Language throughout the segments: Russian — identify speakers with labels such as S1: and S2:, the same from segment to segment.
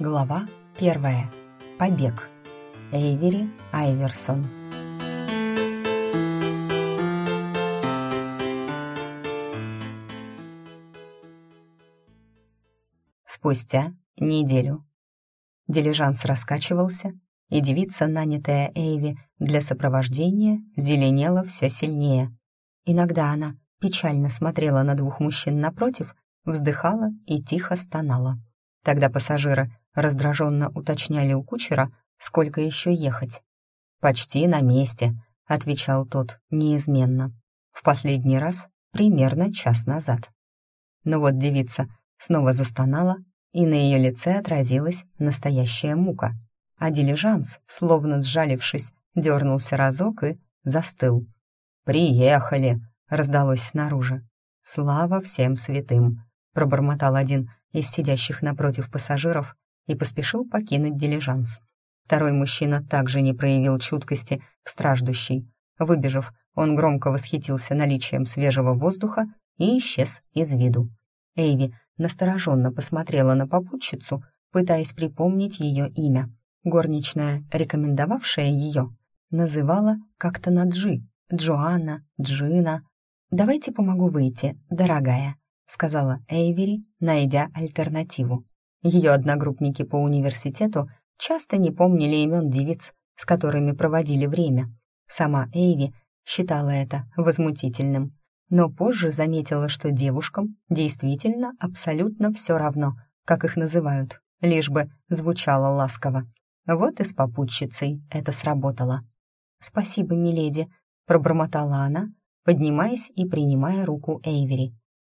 S1: Глава первая. Побег. Эйвери Айверсон. Спустя неделю. Дилижанс раскачивался, и девица, нанятая Эйви для сопровождения, зеленела все сильнее. Иногда она печально смотрела на двух мужчин напротив, вздыхала и тихо стонала. Тогда пассажиры раздраженно уточняли у кучера, сколько еще ехать. «Почти на месте», — отвечал тот неизменно. В последний раз примерно час назад. Но вот девица снова застонала, и на ее лице отразилась настоящая мука. А дилижанс, словно сжалившись, дернулся разок и застыл. «Приехали!» — раздалось снаружи. «Слава всем святым!» — пробормотал один из сидящих напротив пассажиров и поспешил покинуть дилижанс. Второй мужчина также не проявил чуткости к страждущей. Выбежав, он громко восхитился наличием свежего воздуха и исчез из виду. Эйви настороженно посмотрела на попутчицу, пытаясь припомнить ее имя. Горничная, рекомендовавшая ее, называла как-то на Джи, Джоанна, Джина. «Давайте помогу выйти, дорогая», — сказала Эйвери, найдя альтернативу. Ее одногруппники по университету часто не помнили имен девиц, с которыми проводили время. Сама Эйви считала это возмутительным, но позже заметила, что девушкам действительно абсолютно все равно, как их называют, лишь бы звучало ласково. Вот и с попутчицей это сработало. «Спасибо, миледи», — пробормотала она, поднимаясь и принимая руку Эйвери.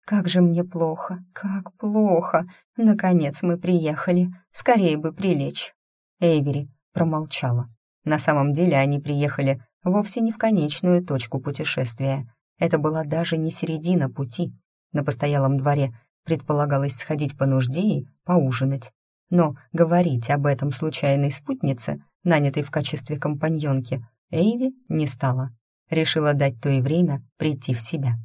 S1: «Как же мне плохо, как плохо! Наконец мы приехали, скорее бы прилечь!» Эйвери промолчала. На самом деле они приехали вовсе не в конечную точку путешествия. Это была даже не середина пути. На постоялом дворе предполагалось сходить по нужде и поужинать. Но говорить об этом случайной спутнице, нанятой в качестве компаньонки, Эйви не стала. Решила дать то и время прийти в себя.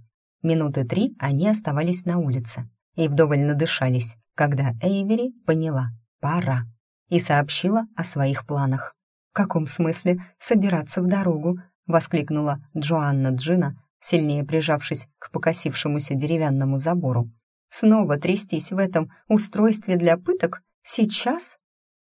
S1: Минуты три они оставались на улице и вдоволь надышались, когда Эйвери поняла — пора, и сообщила о своих планах. «В каком смысле собираться в дорогу?» — воскликнула Джоанна Джина, сильнее прижавшись к покосившемуся деревянному забору. «Снова трястись в этом устройстве для пыток? Сейчас?»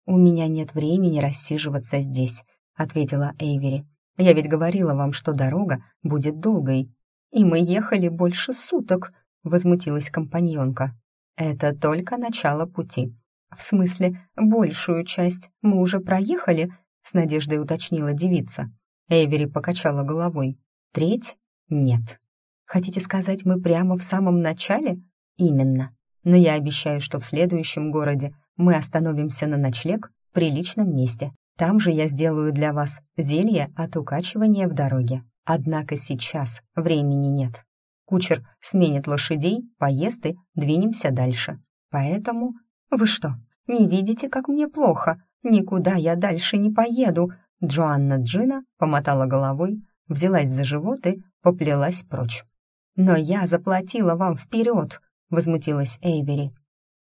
S1: «У меня нет времени рассиживаться здесь», — ответила Эйвери. «Я ведь говорила вам, что дорога будет долгой, «И мы ехали больше суток», — возмутилась компаньонка. «Это только начало пути. В смысле, большую часть мы уже проехали?» — с надеждой уточнила девица. Эйвери покачала головой. «Треть? Нет. Хотите сказать, мы прямо в самом начале?» «Именно. Но я обещаю, что в следующем городе мы остановимся на ночлег в приличном месте. Там же я сделаю для вас зелье от укачивания в дороге». Однако сейчас времени нет. Кучер сменит лошадей, поест и двинемся дальше. Поэтому... Вы что, не видите, как мне плохо? Никуда я дальше не поеду. Джоанна Джина помотала головой, взялась за живот и поплелась прочь. «Но я заплатила вам вперед!» — возмутилась Эйвери.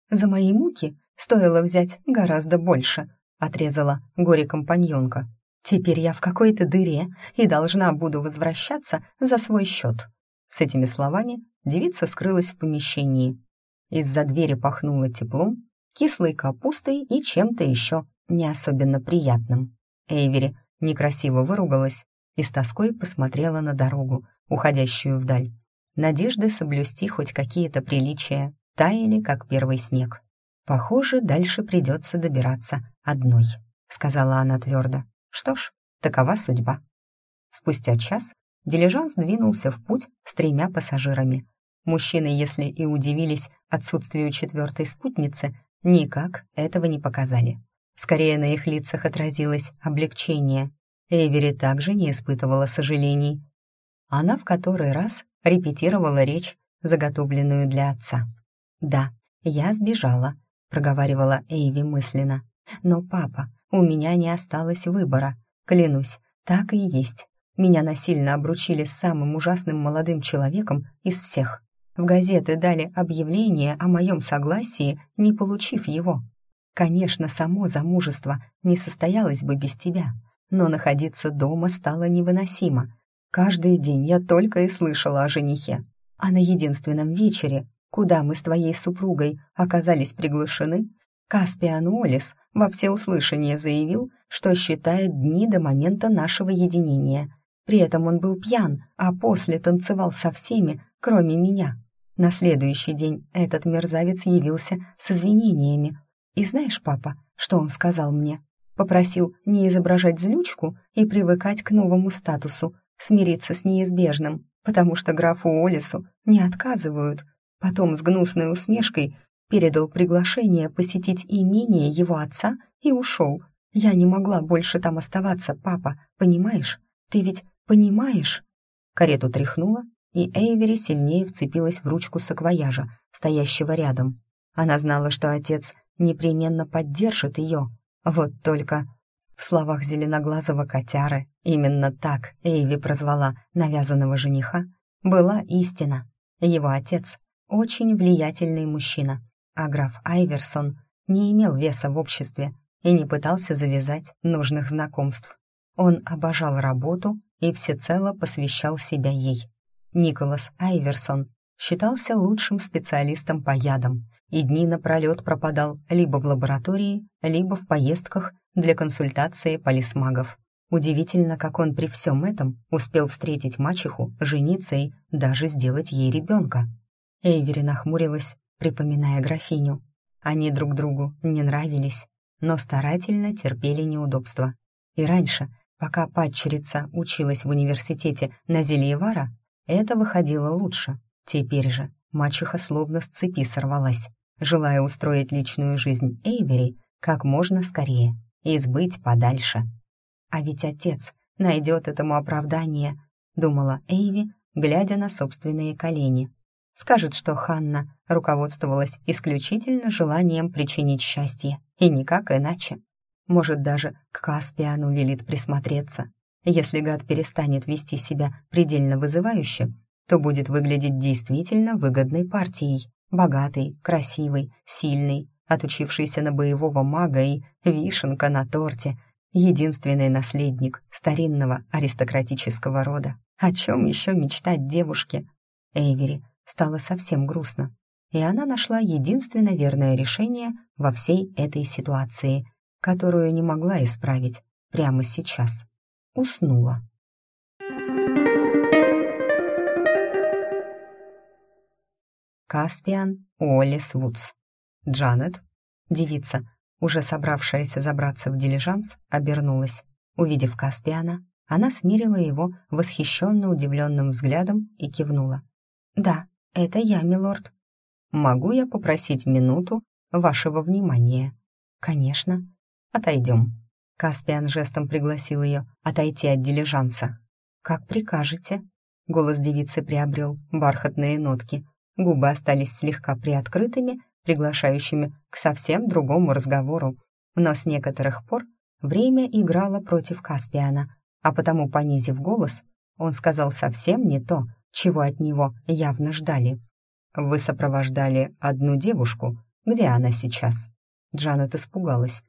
S1: «За мои муки стоило взять гораздо больше», — отрезала горе-компаньонка. Теперь я в какой-то дыре и должна буду возвращаться за свой счет. С этими словами девица скрылась в помещении. Из-за двери пахнуло теплом, кислой капустой и чем-то еще не особенно приятным. Эйвери некрасиво выругалась и с тоской посмотрела на дорогу, уходящую вдаль. Надежды соблюсти хоть какие-то приличия таяли, как первый снег. «Похоже, дальше придется добираться одной», — сказала она твердо. Что ж, такова судьба. Спустя час дилижанс двинулся в путь с тремя пассажирами. Мужчины, если и удивились отсутствию четвертой спутницы, никак этого не показали. Скорее на их лицах отразилось облегчение. Эвери также не испытывала сожалений. Она в который раз репетировала речь, заготовленную для отца. «Да, я сбежала», — проговаривала Эйви мысленно. «Но папа у меня не осталось выбора. Клянусь, так и есть. Меня насильно обручили с самым ужасным молодым человеком из всех. В газеты дали объявление о моем согласии, не получив его. Конечно, само замужество не состоялось бы без тебя, но находиться дома стало невыносимо. Каждый день я только и слышала о женихе. А на единственном вечере, куда мы с твоей супругой оказались приглашены, Каспиан Уоллес во всеуслышание заявил, что считает дни до момента нашего единения. При этом он был пьян, а после танцевал со всеми, кроме меня. На следующий день этот мерзавец явился с извинениями. И знаешь, папа, что он сказал мне? Попросил не изображать злючку и привыкать к новому статусу, смириться с неизбежным, потому что графу Олису не отказывают. Потом с гнусной усмешкой передал приглашение посетить имение его отца и ушел. Я не могла больше там оставаться, папа, понимаешь? Ты ведь понимаешь?» Карету тряхнула, и Эйвери сильнее вцепилась в ручку саквояжа, стоящего рядом. Она знала, что отец непременно поддержит ее. Вот только в словах зеленоглазого котяры, именно так Эйви прозвала навязанного жениха, была истина. Его отец — очень влиятельный мужчина, а граф Айверсон не имел веса в обществе и не пытался завязать нужных знакомств. Он обожал работу и всецело посвящал себя ей. Николас Айверсон считался лучшим специалистом по ядам и дни напролет пропадал либо в лаборатории, либо в поездках для консультации полисмагов. Удивительно, как он при всем этом успел встретить мачеху, жениться и даже сделать ей ребенка. Эйвери нахмурилась, припоминая графиню. Они друг другу не нравились, но старательно терпели неудобства. И раньше, пока падчерица училась в университете на Зельевара, это выходило лучше. Теперь же мачеха словно с цепи сорвалась, желая устроить личную жизнь Эйвери как можно скорее и сбыть подальше. А ведь отец найдет этому оправдание, думала Эйви, глядя на собственные колени. Скажет, что Ханна руководствовалась исключительно желанием причинить счастье, и никак иначе. Может, даже к Каспиану велит присмотреться. Если гад перестанет вести себя предельно вызывающе, то будет выглядеть действительно выгодной партией. Богатый, красивый, сильный, отучившийся на боевого мага и вишенка на торте, единственный наследник старинного аристократического рода. О чем еще мечтать девушке? Эйвери стало совсем грустно, и она нашла единственно верное решение во всей этой ситуации, которую не могла исправить прямо сейчас. Уснула. Каспиан Уоллес Вудс. Джанет, девица, уже собравшаяся забраться в дилижанс, обернулась. Увидев Каспиана, она смирила его восхищенно удивленным взглядом и кивнула. «Да, это я, милорд. Могу я попросить минуту вашего внимания?» «Конечно. Отойдем». Каспиан жестом пригласил ее отойти от дилижанса. «Как прикажете». Голос девицы приобрел бархатные нотки. Губы остались слегка приоткрытыми, приглашающими к совсем другому разговору. Но с некоторых пор время играло против Каспиана, а потому, понизив голос, он сказал совсем не то, чего от него явно ждали. «Вы сопровождали одну девушку. Где она сейчас?» Джанет испугалась.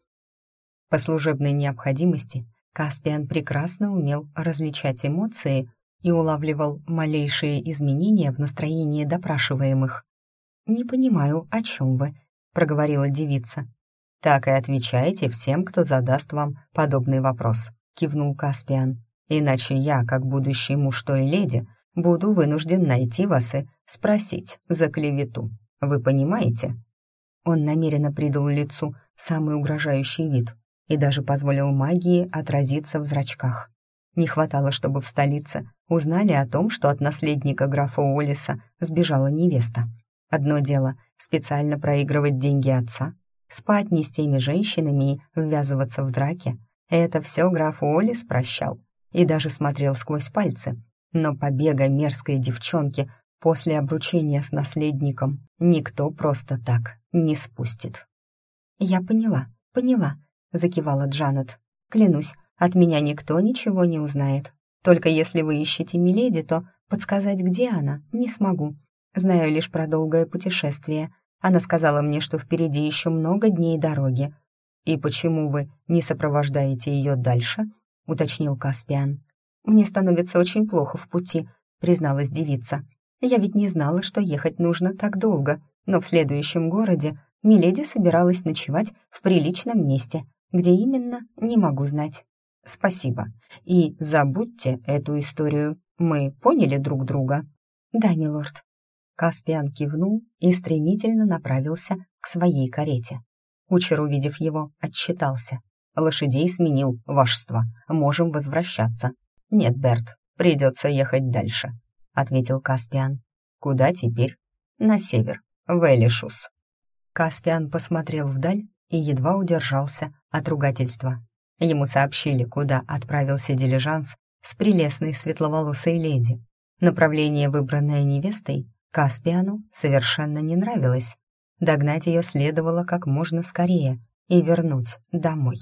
S1: По служебной необходимости Каспиан прекрасно умел различать эмоции и улавливал малейшие изменения в настроении допрашиваемых. «Не понимаю, о чем вы», — проговорила девица. «Так и отвечайте всем, кто задаст вам подобный вопрос», — кивнул Каспиан. «Иначе я, как будущий муж той леди, буду вынужден найти вас и спросить за клевету. Вы понимаете?» Он намеренно придал лицу самый угрожающий вид и даже позволил магии отразиться в зрачках. Не хватало, чтобы в столице узнали о том, что от наследника графа Уоллиса сбежала невеста. Одно дело — специально проигрывать деньги отца, спать не с теми женщинами и ввязываться в драки. Это все граф Уоллис прощал и даже смотрел сквозь пальцы. Но побега мерзкой девчонки после обручения с наследником никто просто так не спустит. «Я поняла, поняла», — закивала Джанет. «Клянусь, от меня никто ничего не узнает. Только если вы ищете Миледи, то подсказать, где она, не смогу. Знаю лишь про долгое путешествие. Она сказала мне, что впереди еще много дней дороги. «И почему вы не сопровождаете ее дальше?» — уточнил Каспиан. «Мне становится очень плохо в пути», — призналась девица. «Я ведь не знала, что ехать нужно так долго, но в следующем городе Миледи собиралась ночевать в приличном месте, где именно, не могу знать». «Спасибо. И забудьте эту историю. Мы поняли друг друга?» «Да, милорд». Каспиан кивнул и стремительно направился к своей карете. Кучер, увидев его, отчитался. «Лошадей сменил, вашество. Можем возвращаться». «Нет, Берт, придется ехать дальше», — ответил Каспиан. «Куда теперь?» «На север, в Элишус». Каспиан посмотрел вдаль и едва удержался от ругательства. Ему сообщили, куда отправился дилижанс с прелестной светловолосой леди. Направление, выбранное невестой, Каспиану совершенно не нравилось. Догнать ее следовало как можно скорее и вернуть домой.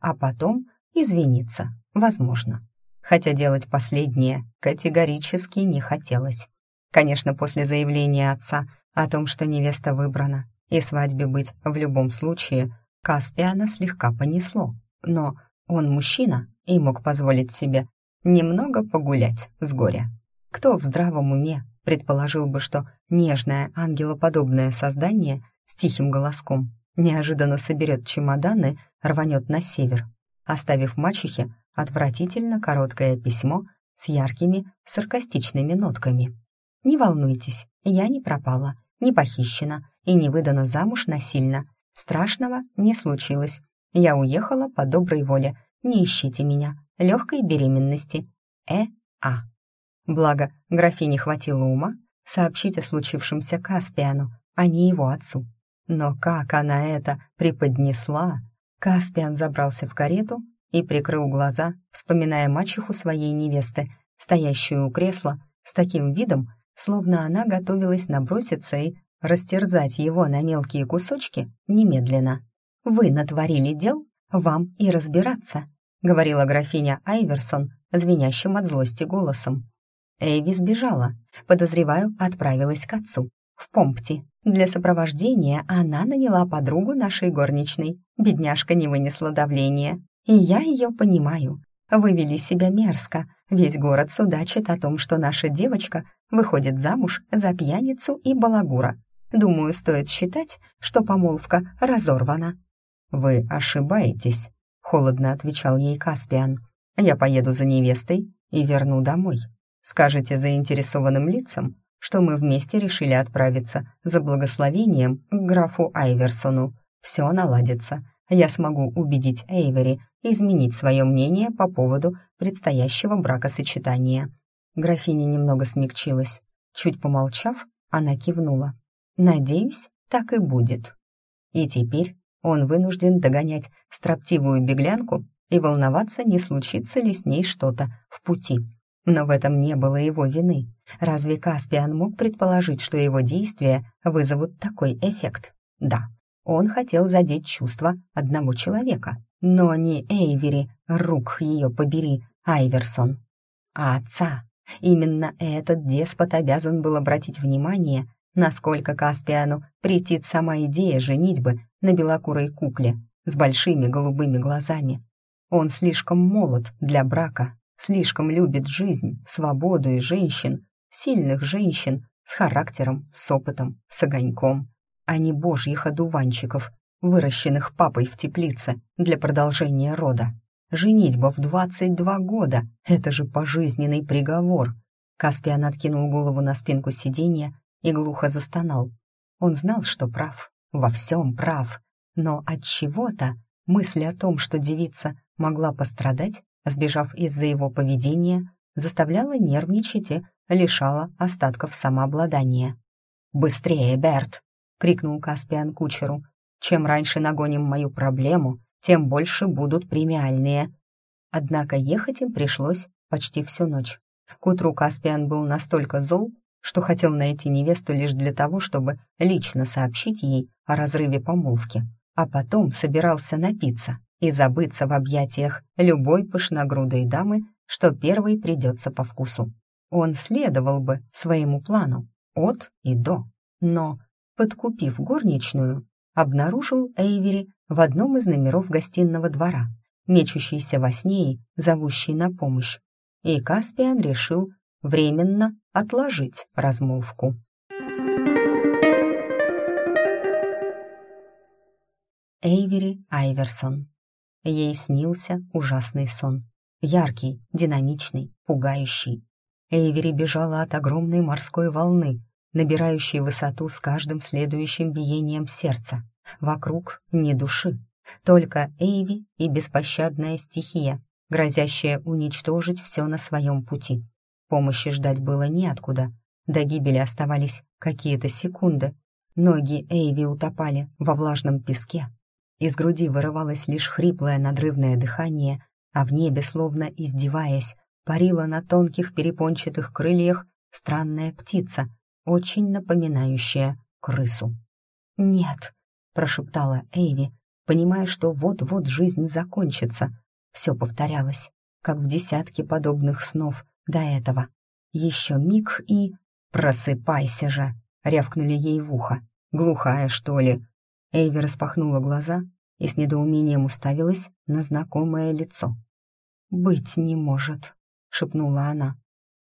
S1: А потом извиниться, возможно. Хотя делать последнее категорически не хотелось. Конечно, после заявления отца о том, что невеста выбрана, и свадьбе быть в любом случае, Каспиана слегка понесло но он мужчина и мог позволить себе немного погулять с горя. Кто в здравом уме предположил бы, что нежное ангелоподобное создание с тихим голоском неожиданно соберет чемоданы, рванет на север, оставив мачехе отвратительно короткое письмо с яркими саркастичными нотками. «Не волнуйтесь, я не пропала, не похищена и не выдана замуж насильно. Страшного не случилось. Я уехала по доброй воле. Не ищите меня. Легкой беременности. Э. А. Благо, графине хватило ума сообщить о случившемся Каспиану, а не его отцу. Но как она это преподнесла? Каспиан забрался в карету и прикрыл глаза, вспоминая мачеху своей невесты, стоящую у кресла с таким видом, словно она готовилась наброситься и растерзать его на мелкие кусочки немедленно. «Вы натворили дел, вам и разбираться», — говорила графиня Айверсон звенящим от злости голосом. Эйви сбежала, подозреваю, отправилась к отцу, в Помпти. Для сопровождения она наняла подругу нашей горничной. Бедняжка не вынесла давления. И я ее понимаю. Вы вели себя мерзко. Весь город судачит о том, что наша девочка выходит замуж за пьяницу и балагура. Думаю, стоит считать, что помолвка разорвана. «Вы ошибаетесь», — холодно отвечал ей Каспиан. «Я поеду за невестой и верну домой. Скажите заинтересованным лицам, что мы вместе решили отправиться за благословением к графу Айверсону. Все наладится. Я смогу убедить Эйвери изменить свое мнение по поводу предстоящего бракосочетания». Графиня немного смягчилась. Чуть помолчав, она кивнула. «Надеюсь, так и будет». И теперь он вынужден догонять строптивую беглянку и волноваться, не случится ли с ней что-то в пути. Но в этом не было его вины. Разве Каспиан мог предположить, что его действия вызовут такой эффект? Да, он хотел задеть чувства одного человека, но не Эйвери, рук ее побери, Айверсон, а отца. Именно этот деспот обязан был обратить внимание насколько Каспиану претит сама идея женитьбы на белокурой кукле с большими голубыми глазами. Он слишком молод для брака, слишком любит жизнь, свободу и женщин, сильных женщин с характером, с опытом, с огоньком, а не божьих одуванчиков, выращенных папой в теплице для продолжения рода. Женитьба в 22 года — это же пожизненный приговор. Каспиан откинул голову на спинку сиденья и глухо застонал. Он знал, что прав, во всем прав, но от чего-то мысль о том, что девица могла пострадать, сбежав из-за его поведения, заставляла нервничать и лишала остатков самообладания. «Быстрее, Берт!» — крикнул Каспиан кучеру. «Чем раньше нагоним мою проблему, тем больше будут премиальные». Однако ехать им пришлось почти всю ночь. К утру Каспиан был настолько зол, что хотел найти невесту лишь для того, чтобы лично сообщить ей о разрыве помолвки, а потом собирался напиться и забыться в объятиях любой пышногрудой дамы, что первой придется по вкусу. Он следовал бы своему плану от и до, но подкупив горничную, обнаружил Эйвери в одном из номеров гостиного двора, мечущийся во сне и зовущий на помощь. И Каспиан решил временно отложить размолвку. Эйвери Айверсон. Ей снился ужасный сон. Яркий, динамичный, пугающий. Эйвери бежала от огромной морской волны, набирающей высоту с каждым следующим биением сердца. Вокруг ни души, только Эйви и беспощадная стихия, грозящая уничтожить все на своем пути. Помощи ждать было неоткуда. До гибели оставались какие-то секунды. Ноги Эйви утопали во влажном песке. Из груди вырывалось лишь хриплое надрывное дыхание, а в небе, словно издеваясь, парила на тонких перепончатых крыльях странная птица, очень напоминающая крысу. «Нет», — прошептала Эйви, понимая, что вот-вот жизнь закончится. Все повторялось, как в десятке подобных снов до этого. Еще миг и... «Просыпайся же!» — рявкнули ей в ухо. «Глухая, что ли?» Эйви распахнула глаза и с недоумением уставилась на знакомое лицо. «Быть не может», — шепнула она.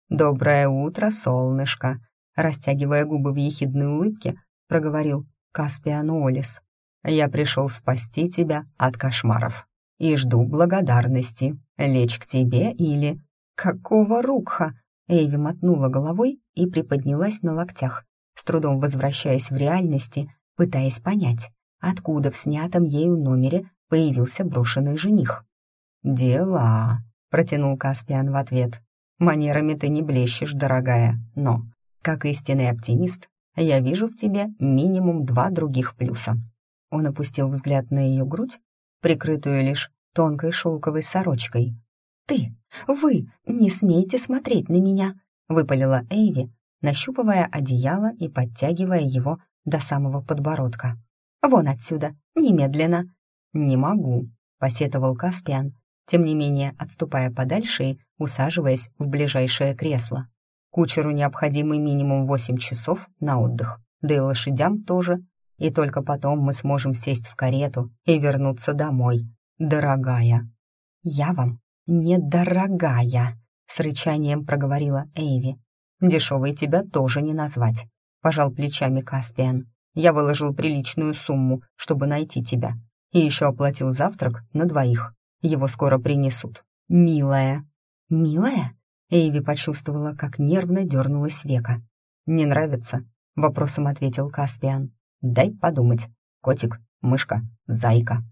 S1: «Доброе утро, солнышко!» Растягивая губы в ехидной улыбке, проговорил Каспиан Олис. «Я пришел спасти тебя от кошмаров и жду благодарности. Лечь к тебе или...» «Какого рукха?» Эйви мотнула головой и приподнялась на локтях, с трудом возвращаясь в реальности, пытаясь понять, откуда в снятом ею номере появился брошенный жених. «Дела», — протянул Каспиан в ответ. «Манерами ты не блещешь, дорогая, но, как истинный оптимист, я вижу в тебе минимум два других плюса». Он опустил взгляд на ее грудь, прикрытую лишь тонкой шелковой сорочкой, «Ты, вы, не смейте смотреть на меня!» — выпалила Эйви, нащупывая одеяло и подтягивая его до самого подбородка. «Вон отсюда, немедленно!» «Не могу», — посетовал Каспиан, тем не менее отступая подальше и усаживаясь в ближайшее кресло. Кучеру необходимый минимум восемь часов на отдых, да и лошадям тоже, и только потом мы сможем сесть в карету и вернуться домой. Дорогая, я вам «Недорогая», — с рычанием проговорила Эйви. «Дешевой тебя тоже не назвать», — пожал плечами Каспиан. «Я выложил приличную сумму, чтобы найти тебя, и еще оплатил завтрак на двоих. Его скоро принесут. Милая». «Милая?» Эйви почувствовала, как нервно дернулась века. «Не нравится?» — вопросом ответил Каспиан. «Дай подумать. Котик, мышка, зайка».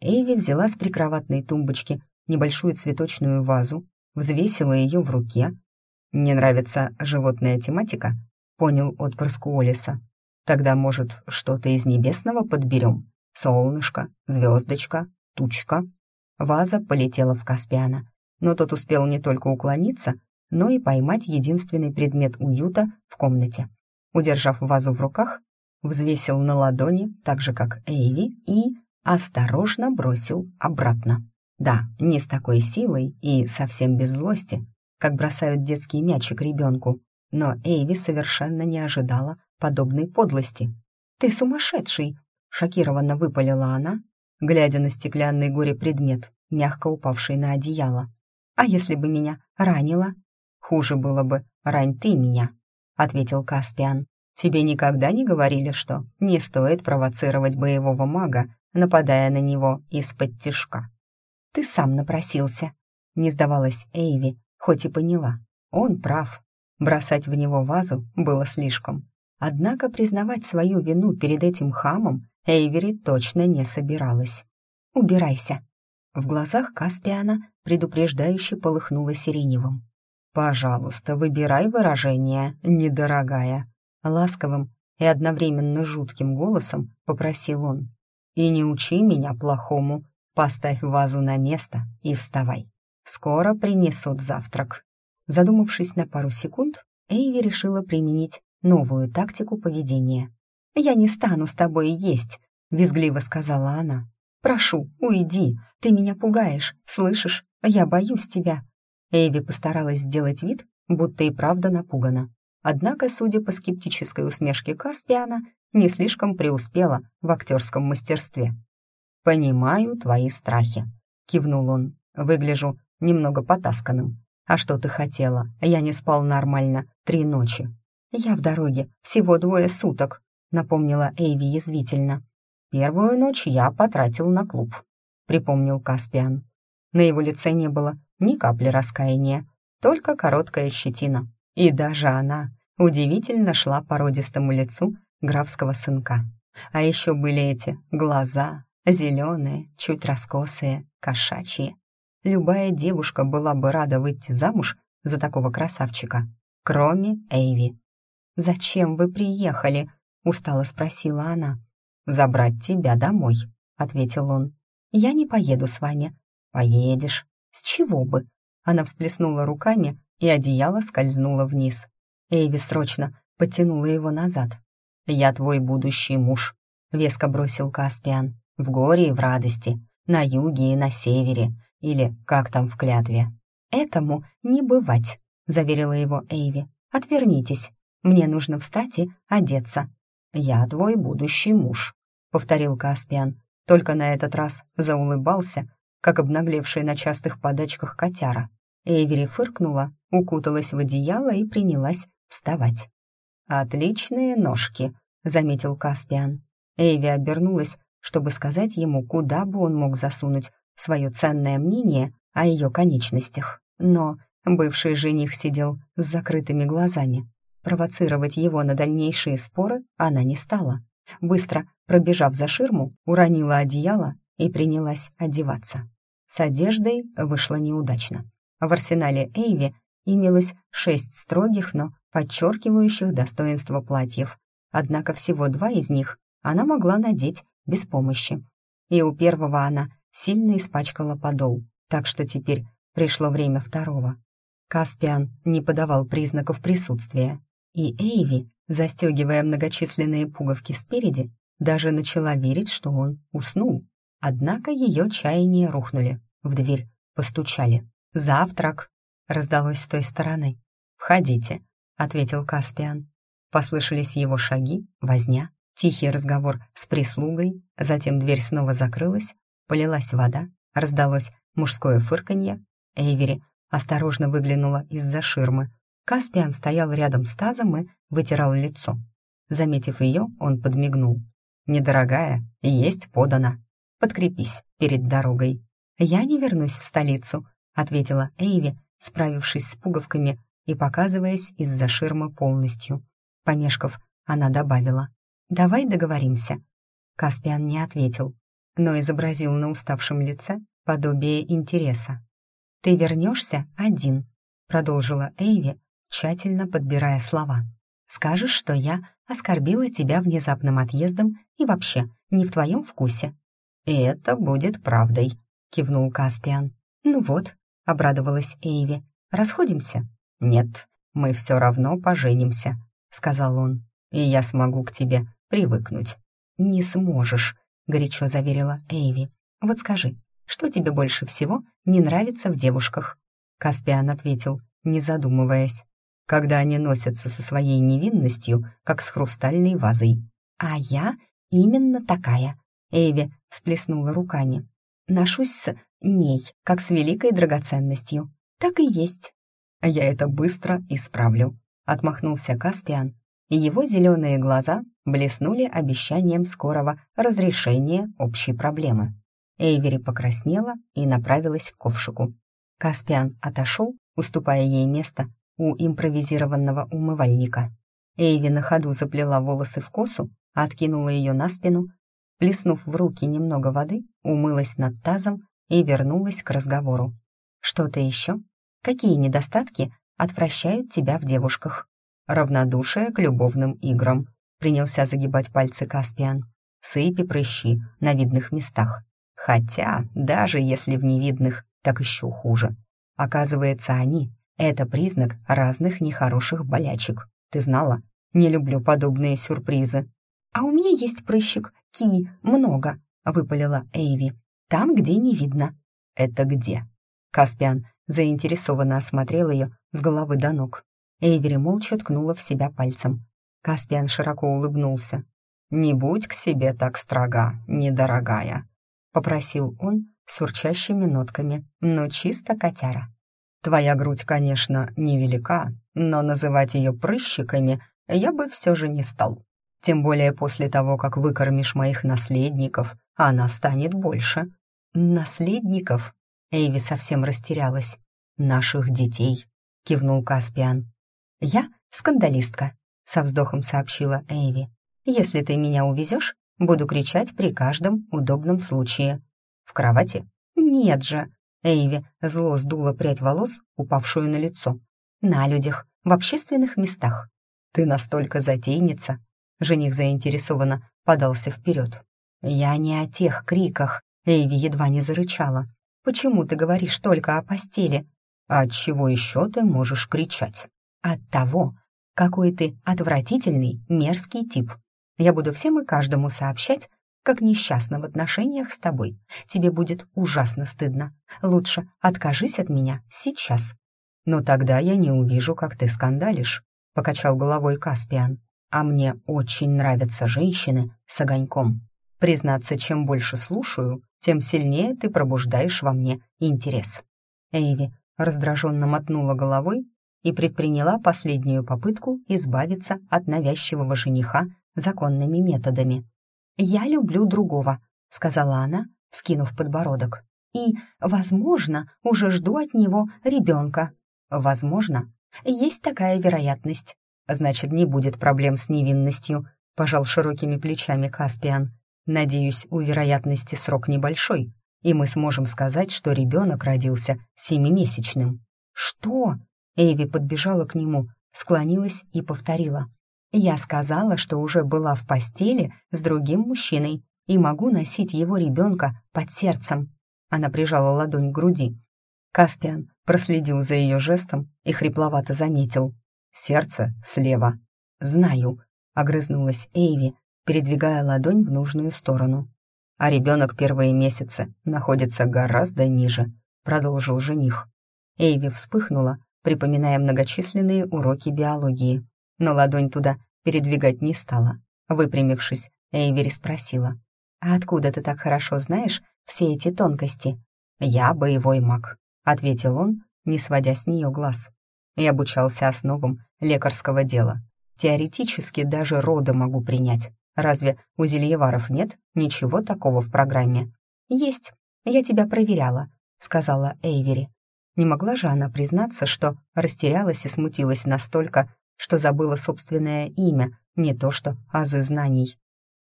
S1: Эйви взяла с прикроватной тумбочки небольшую цветочную вазу, взвесила ее в руке. «Не нравится животная тематика?» — понял отпрыск Уоллеса. «Тогда, может, что-то из небесного подберем? Солнышко, звездочка, тучка?» Ваза полетела в Каспиана, но тот успел не только уклониться, но и поймать единственный предмет уюта в комнате. Удержав вазу в руках, взвесил на ладони, так же, как Эйви, и осторожно бросил обратно. Да, не с такой силой и совсем без злости, как бросают детский мячик ребенку, но Эйви совершенно не ожидала подобной подлости. «Ты сумасшедший!» — шокированно выпалила она, глядя на стеклянный горе-предмет, мягко упавший на одеяло. «А если бы меня ранило?» «Хуже было бы, рань ты меня», — ответил Каспиан. «Тебе никогда не говорили, что не стоит провоцировать боевого мага, нападая на него из-под тишка?» Ты сам напросился», — не сдавалась Эйви, хоть и поняла. Он прав. Бросать в него вазу было слишком. Однако признавать свою вину перед этим хамом Эйвери точно не собиралась. «Убирайся». В глазах Каспиана предупреждающе полыхнуло сиреневым. «Пожалуйста, выбирай выражение, недорогая», — ласковым и одновременно жутким голосом попросил он. «И не учи меня плохому, Поставь вазу на место и вставай. Скоро принесут завтрак». Задумавшись на пару секунд, Эйви решила применить новую тактику поведения. «Я не стану с тобой есть», — визгливо сказала она. «Прошу, уйди, ты меня пугаешь, слышишь? Я боюсь тебя». Эйви постаралась сделать вид, будто и правда напугана. Однако, судя по скептической усмешке Каспиана, не слишком преуспела в актерском мастерстве. «Понимаю твои страхи», — кивнул он. «Выгляжу немного потасканным. А что ты хотела? Я не спал нормально три ночи». «Я в дороге, всего двое суток», — напомнила Эйви язвительно. «Первую ночь я потратил на клуб», — припомнил Каспиан. На его лице не было ни капли раскаяния, только короткая щетина. И даже она удивительно шла породистому лицу графского сынка. А еще были эти глаза, Зеленые, чуть раскосые, кошачьи. Любая девушка была бы рада выйти замуж за такого красавчика, кроме Эйви. «Зачем вы приехали?» — устало спросила она. «Забрать тебя домой», — ответил он. «Я не поеду с вами». «Поедешь». «С чего бы?» Она всплеснула руками, и одеяло скользнуло вниз. Эйви срочно подтянула его назад. «Я твой будущий муж», — веско бросил Каспиан в горе и в радости, на юге и на севере, или как там в клятве. «Этому не бывать», — заверила его Эйви. «Отвернитесь, мне нужно встать и одеться». «Я твой будущий муж», — повторил Каспиан, только на этот раз заулыбался, как обнаглевший на частых подачках котяра. Эйвери фыркнула, укуталась в одеяло и принялась вставать. «Отличные ножки», — заметил Каспиан. Эйви обернулась чтобы сказать ему, куда бы он мог засунуть свое ценное мнение о ее конечностях. Но бывший жених сидел с закрытыми глазами. Провоцировать его на дальнейшие споры она не стала. Быстро пробежав за ширму, уронила одеяло и принялась одеваться. С одеждой вышло неудачно. В арсенале Эйви имелось шесть строгих, но подчеркивающих достоинство платьев. Однако всего два из них она могла надеть без помощи. И у первого она сильно испачкала подол, так что теперь пришло время второго. Каспиан не подавал признаков присутствия, и Эйви, застегивая многочисленные пуговки спереди, даже начала верить, что он уснул. Однако ее чаяния рухнули. В дверь постучали. «Завтрак!» — раздалось с той стороны. «Входите», — ответил Каспиан. Послышались его шаги, возня, Тихий разговор с прислугой, затем дверь снова закрылась, полилась вода, раздалось мужское фырканье. Эйвери осторожно выглянула из-за ширмы. Каспиан стоял рядом с тазом и вытирал лицо. Заметив ее, он подмигнул. «Недорогая, есть подана. Подкрепись перед дорогой». «Я не вернусь в столицу», — ответила Эйви, справившись с пуговками и показываясь из-за ширмы полностью. Помешков, она добавила. «Давай договоримся». Каспиан не ответил, но изобразил на уставшем лице подобие интереса. «Ты вернешься один», — продолжила Эйви, тщательно подбирая слова. «Скажешь, что я оскорбила тебя внезапным отъездом и вообще не в твоем вкусе». «И это будет правдой», — кивнул Каспиан. «Ну вот», — обрадовалась Эйви. «Расходимся?» «Нет, мы все равно поженимся», — сказал он. «И я смогу к тебе привыкнуть. «Не сможешь», — горячо заверила Эйви. «Вот скажи, что тебе больше всего не нравится в девушках?» Каспиан ответил, не задумываясь. «Когда они носятся со своей невинностью, как с хрустальной вазой». «А я именно такая», — Эйви всплеснула руками. «Ношусь с ней, как с великой драгоценностью. Так и есть». «Я это быстро исправлю», — отмахнулся Каспиан, и его зеленые глаза блеснули обещанием скорого разрешения общей проблемы. Эйвери покраснела и направилась к ковшику. Каспиан отошел, уступая ей место у импровизированного умывальника. Эйви на ходу заплела волосы в косу, откинула ее на спину, плеснув в руки немного воды, умылась над тазом и вернулась к разговору. «Что-то еще? Какие недостатки отвращают тебя в девушках?» равнодушие к любовным играм. Принялся загибать пальцы Каспиан. Сыпь и прыщи на видных местах. Хотя, даже если в невидных, так еще хуже. Оказывается, они — это признак разных нехороших болячек. Ты знала? Не люблю подобные сюрпризы. «А у меня есть прыщик, ки, много», — выпалила Эйви. «Там, где не видно». «Это где?» Каспиан заинтересованно осмотрел ее с головы до ног. Эйвери молча ткнула в себя пальцем. Каспиан широко улыбнулся. не будь к себе так строга, недорогая», — попросил он с урчащими нотками, но чисто котяра. «Твоя грудь, конечно, невелика, но называть ее прыщиками я бы все же не стал. Тем более после того, как выкормишь моих наследников, она станет больше». «Наследников?» Эйви совсем растерялась. «Наших детей», — кивнул Каспиан. «Я скандалистка», — со вздохом сообщила Эйви. «Если ты меня увезешь, буду кричать при каждом удобном случае». «В кровати?» «Нет же!» Эйви зло сдула прядь волос, упавшую на лицо. «На людях, в общественных местах». «Ты настолько затейница!» Жених заинтересованно подался вперед. «Я не о тех криках», — Эйви едва не зарычала. «Почему ты говоришь только о постели?» «А от чего еще ты можешь кричать?» «От того, какой ты отвратительный, мерзкий тип. Я буду всем и каждому сообщать, как несчастна в отношениях с тобой. Тебе будет ужасно стыдно. Лучше откажись от меня сейчас». «Но тогда я не увижу, как ты скандалишь», — покачал головой Каспиан. «А мне очень нравятся женщины с огоньком. Признаться, чем больше слушаю, тем сильнее ты пробуждаешь во мне интерес». Эйви раздраженно мотнула головой и предприняла последнюю попытку избавиться от навязчивого жениха законными методами. «Я люблю другого», — сказала она, скинув подбородок. «И, возможно, уже жду от него ребенка. Возможно, есть такая вероятность. Значит, не будет проблем с невинностью», — пожал широкими плечами Каспиан. «Надеюсь, у вероятности срок небольшой, и мы сможем сказать, что ребенок родился семимесячным». «Что?» — Эйви подбежала к нему, склонилась и повторила. Я сказала, что уже была в постели с другим мужчиной и могу носить его ребенка под сердцем. Она прижала ладонь к груди. Каспиан проследил за ее жестом и хрипловато заметил. «Сердце слева». «Знаю», — огрызнулась Эйви, передвигая ладонь в нужную сторону. «А ребенок первые месяцы находится гораздо ниже», — продолжил жених. Эйви вспыхнула, припоминая многочисленные уроки биологии но ладонь туда передвигать не стала. Выпрямившись, Эйвери спросила, «А откуда ты так хорошо знаешь все эти тонкости?» «Я боевой маг», — ответил он, не сводя с нее глаз. «И обучался основам лекарского дела. Теоретически даже роды могу принять. Разве у зельеваров нет ничего такого в программе?» «Есть, я тебя проверяла», — сказала Эйвери. Не могла же она признаться, что растерялась и смутилась настолько, что забыла собственное имя, не то что азы знаний.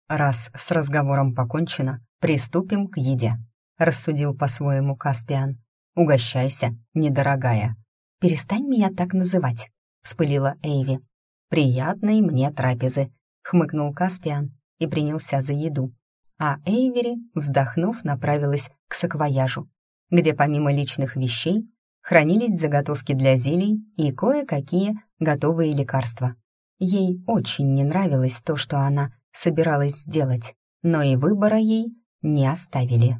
S1: «Раз с разговором покончено, приступим к еде», — рассудил по-своему Каспиан. «Угощайся, недорогая». «Перестань меня так называть», — вспылила Эйви. «Приятной мне трапезы», — хмыкнул Каспиан и принялся за еду. А Эйвери, вздохнув, направилась к саквояжу, где помимо личных вещей хранились заготовки для зелий и кое-какие готовые лекарства. Ей очень не нравилось то, что она собиралась сделать, но и выбора ей не оставили.